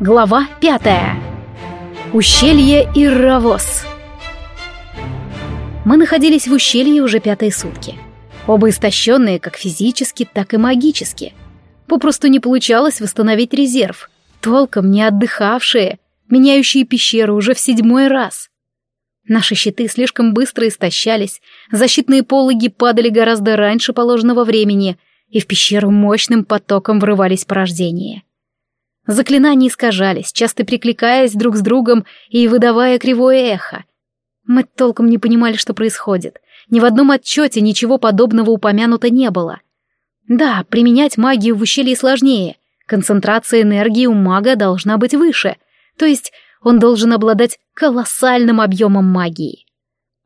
Глава пятая. Ущелье Ирравос. Мы находились в ущелье уже пятые сутки. Оба истощенные как физически, так и магически. Попросту не получалось восстановить резерв, толком не отдыхавшие, меняющие пещеру уже в седьмой раз. Наши щиты слишком быстро истощались, защитные пологи падали гораздо раньше положенного времени, и в пещеру мощным потоком врывались порождения. Заклинания искажались, часто прикликаясь друг с другом и выдавая кривое эхо. Мы толком не понимали, что происходит. Ни в одном отчете ничего подобного упомянуто не было. Да, применять магию в ущелье сложнее. Концентрация энергии у мага должна быть выше, то есть он должен обладать колоссальным объемом магии.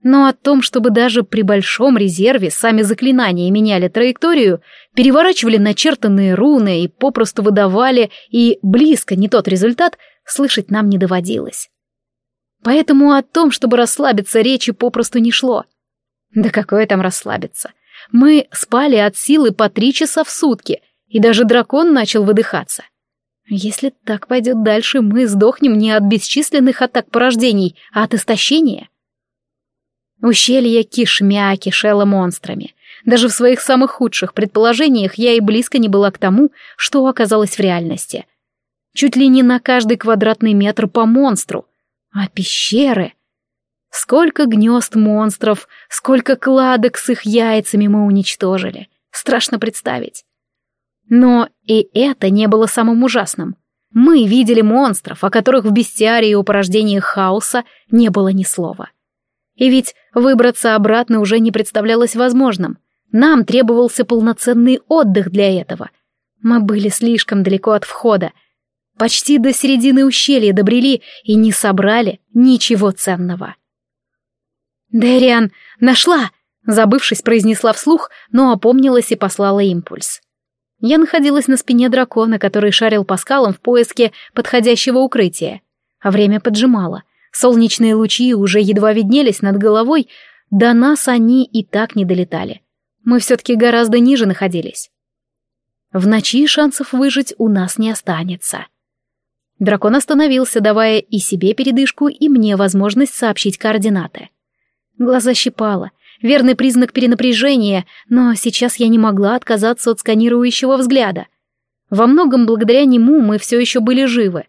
Но о том, чтобы даже при большом резерве сами заклинания меняли траекторию, переворачивали начертанные руны и попросту выдавали и близко не тот результат, слышать нам не доводилось. Поэтому о том, чтобы расслабиться, речи попросту не шло. Да какое там расслабиться. Мы спали от силы по три часа в сутки, и даже дракон начал выдыхаться. Если так пойдет дальше, мы сдохнем не от бесчисленных атак порождений, а от истощения. Ущелье кишмя кишело монстрами. Даже в своих самых худших предположениях я и близко не была к тому, что оказалось в реальности. Чуть ли не на каждый квадратный метр по монстру. А пещеры... Сколько гнезд монстров, сколько кладок с их яйцами мы уничтожили. Страшно представить. Но и это не было самым ужасным. Мы видели монстров, о которых в бестиарии и у порождения хаоса не было ни слова. И ведь выбраться обратно уже не представлялось возможным. Нам требовался полноценный отдых для этого. Мы были слишком далеко от входа. Почти до середины ущелья добрели и не собрали ничего ценного. «Дэриан, нашла!» Забывшись, произнесла вслух, но опомнилась и послала импульс. Я находилась на спине дракона, который шарил по скалам в поиске подходящего укрытия. А время поджимало — Солнечные лучи уже едва виднелись над головой, до нас они и так не долетали. Мы все-таки гораздо ниже находились. В ночи шансов выжить у нас не останется. Дракон остановился, давая и себе передышку, и мне возможность сообщить координаты. Глаза щипало, верный признак перенапряжения, но сейчас я не могла отказаться от сканирующего взгляда. Во многом благодаря нему мы все еще были живы.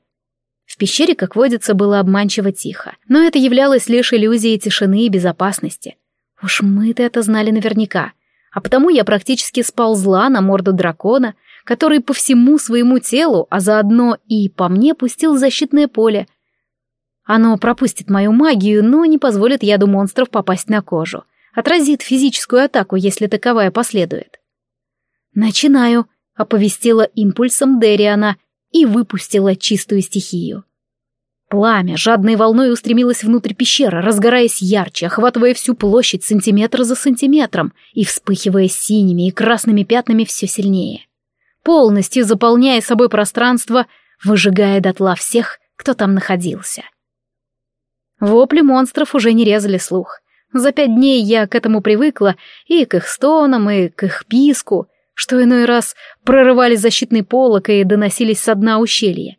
В пещере, как водится, было обманчиво тихо, но это являлось лишь иллюзией тишины и безопасности. Уж мы-то это знали наверняка, а потому я практически сползла на морду дракона, который по всему своему телу, а заодно и по мне пустил защитное поле. Оно пропустит мою магию, но не позволит яду монстров попасть на кожу, отразит физическую атаку, если таковая последует. «Начинаю», — оповестила импульсом Дериана и выпустила чистую стихию. Пламя жадной волной устремилось внутрь пещеры, разгораясь ярче, охватывая всю площадь сантиметр за сантиметром и вспыхивая синими и красными пятнами все сильнее. Полностью заполняя собой пространство, выжигая дотла всех, кто там находился. Вопли монстров уже не резали слух. За пять дней я к этому привыкла и к их стонам, и к их писку, что иной раз прорывали защитный полог и доносились со дна ущелья.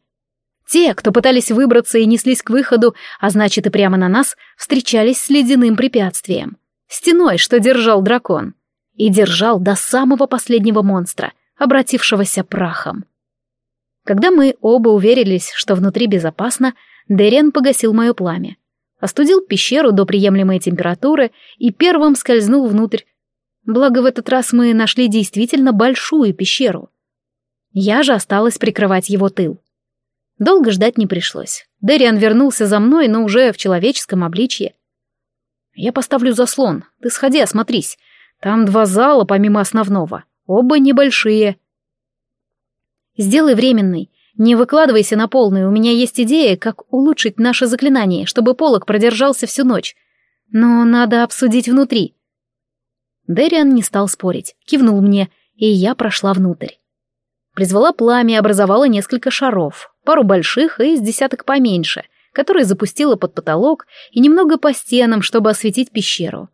Те, кто пытались выбраться и неслись к выходу, а значит и прямо на нас, встречались с ледяным препятствием. Стеной, что держал дракон. И держал до самого последнего монстра, обратившегося прахом. Когда мы оба уверились, что внутри безопасно, Дерен погасил мое пламя. Остудил пещеру до приемлемой температуры и первым скользнул внутрь, Благо в этот раз мы нашли действительно большую пещеру. Я же осталась прикрывать его тыл. Долго ждать не пришлось. Дэриан вернулся за мной, но уже в человеческом обличье. «Я поставлю заслон. Ты сходи, осмотрись. Там два зала помимо основного. Оба небольшие». «Сделай временный. Не выкладывайся на полный. У меня есть идея, как улучшить наше заклинание, чтобы полог продержался всю ночь. Но надо обсудить внутри. Дэриан не стал спорить, кивнул мне, и я прошла внутрь. Призвала пламя, образовала несколько шаров, пару больших и с десяток поменьше, которые запустила под потолок и немного по стенам, чтобы осветить пещеру.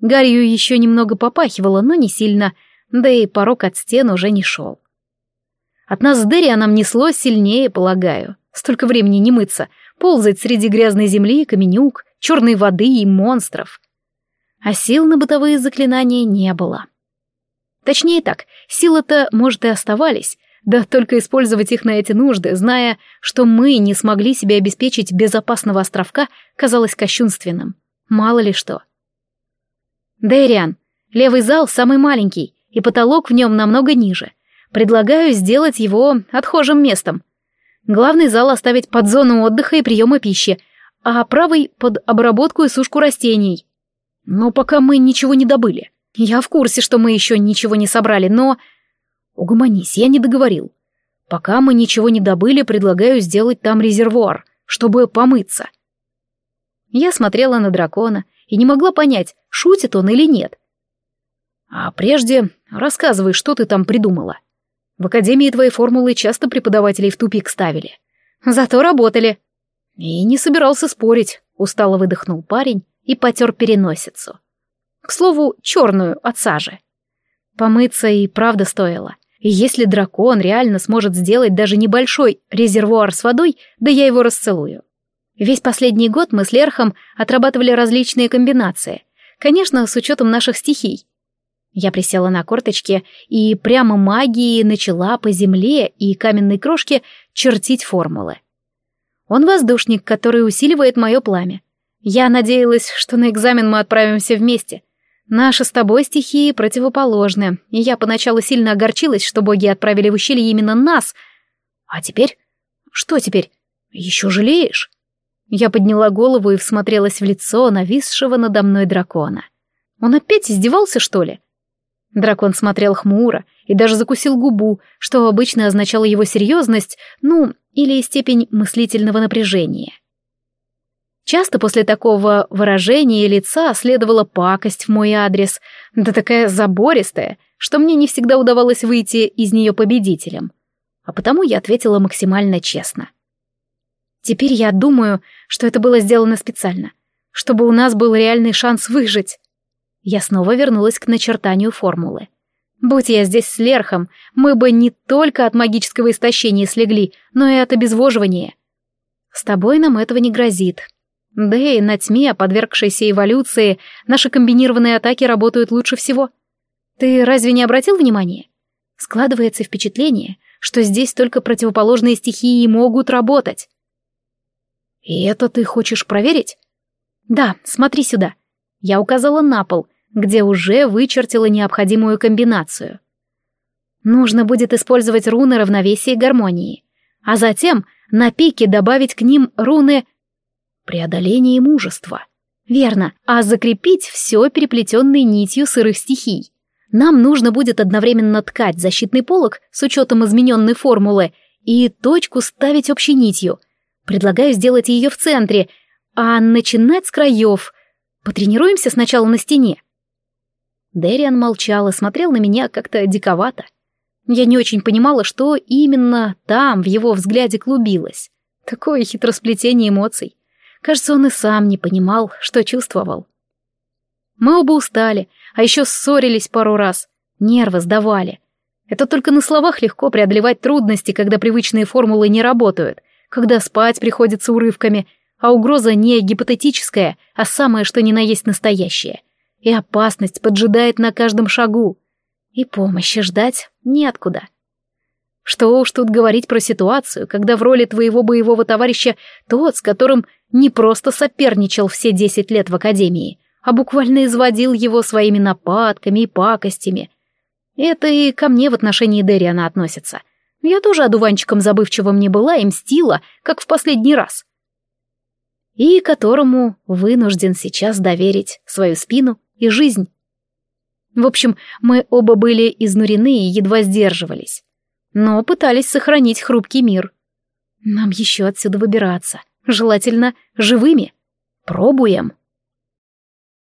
Гарью еще немного попахивало, но не сильно, да и порог от стен уже не шел. От нас с Деррианом несло сильнее, полагаю. Столько времени не мыться, ползать среди грязной земли, каменюк, черной воды и монстров. А сил на бытовые заклинания не было. Точнее так, силы-то, может, и оставались, да только использовать их на эти нужды, зная, что мы не смогли себе обеспечить безопасного островка, казалось кощунственным. Мало ли что. Дэриан, левый зал самый маленький, и потолок в нем намного ниже. Предлагаю сделать его отхожим местом. Главный зал оставить под зону отдыха и приема пищи, а правый — под обработку и сушку растений. Но пока мы ничего не добыли. Я в курсе, что мы еще ничего не собрали, но... Угомонись, я не договорил. Пока мы ничего не добыли, предлагаю сделать там резервуар, чтобы помыться. Я смотрела на дракона и не могла понять, шутит он или нет. А прежде рассказывай, что ты там придумала. В академии твои формулы часто преподавателей в тупик ставили. Зато работали. И не собирался спорить, устало выдохнул парень и потер переносицу. К слову, черную от сажи. Помыться и правда стоило. И если дракон реально сможет сделать даже небольшой резервуар с водой, да я его расцелую. Весь последний год мы с Лерхом отрабатывали различные комбинации. Конечно, с учетом наших стихий. Я присела на корточки и прямо магией начала по земле и каменной крошке чертить формулы. Он воздушник, который усиливает мое пламя. Я надеялась, что на экзамен мы отправимся вместе — Наши с тобой стихии противоположны, и я поначалу сильно огорчилась, что боги отправили в ущелье именно нас. А теперь? Что теперь? Еще жалеешь? Я подняла голову и всмотрелась в лицо нависшего надо мной дракона. Он опять издевался, что ли? Дракон смотрел хмуро и даже закусил губу, что обычно означало его серьезность, ну, или степень мыслительного напряжения. Часто после такого выражения лица следовала пакость в мой адрес, да такая забористая, что мне не всегда удавалось выйти из нее победителем. А потому я ответила максимально честно. Теперь я думаю, что это было сделано специально, чтобы у нас был реальный шанс выжить. Я снова вернулась к начертанию формулы. Будь я здесь с Лерхом, мы бы не только от магического истощения слегли, но и от обезвоживания. С тобой нам этого не грозит, да и на тьме, подвергшейся эволюции, наши комбинированные атаки работают лучше всего. Ты разве не обратил внимания? Складывается впечатление, что здесь только противоположные стихии могут работать. И это ты хочешь проверить? Да, смотри сюда. Я указала на пол, где уже вычертила необходимую комбинацию. Нужно будет использовать руны равновесия и гармонии, а затем на пике добавить к ним руны преодоление и мужество. Верно, а закрепить все переплетенной нитью сырых стихий. Нам нужно будет одновременно ткать защитный полог с учетом измененной формулы и точку ставить общей нитью. Предлагаю сделать ее в центре, а начинать с краев. Потренируемся сначала на стене. Дэриан молчал и смотрел на меня как-то диковато. Я не очень понимала, что именно там в его взгляде клубилось. Такое хитросплетение эмоций. Кажется, он и сам не понимал, что чувствовал. Мы оба устали, а еще ссорились пару раз. Нервы сдавали. Это только на словах легко преодолевать трудности, когда привычные формулы не работают, когда спать приходится урывками, а угроза не гипотетическая, а самое что ни на есть настоящее. И опасность поджидает на каждом шагу. И помощи ждать неоткуда. Что уж тут говорить про ситуацию, когда в роли твоего боевого товарища тот, с которым не просто соперничал все десять лет в академии, а буквально изводил его своими нападками и пакостями. Это и ко мне в отношении Дериана относится. Я тоже одуванчиком забывчивым не была и мстила, как в последний раз. И которому вынужден сейчас доверить свою спину и жизнь. В общем, мы оба были изнурены и едва сдерживались но пытались сохранить хрупкий мир. Нам еще отсюда выбираться, желательно живыми. Пробуем.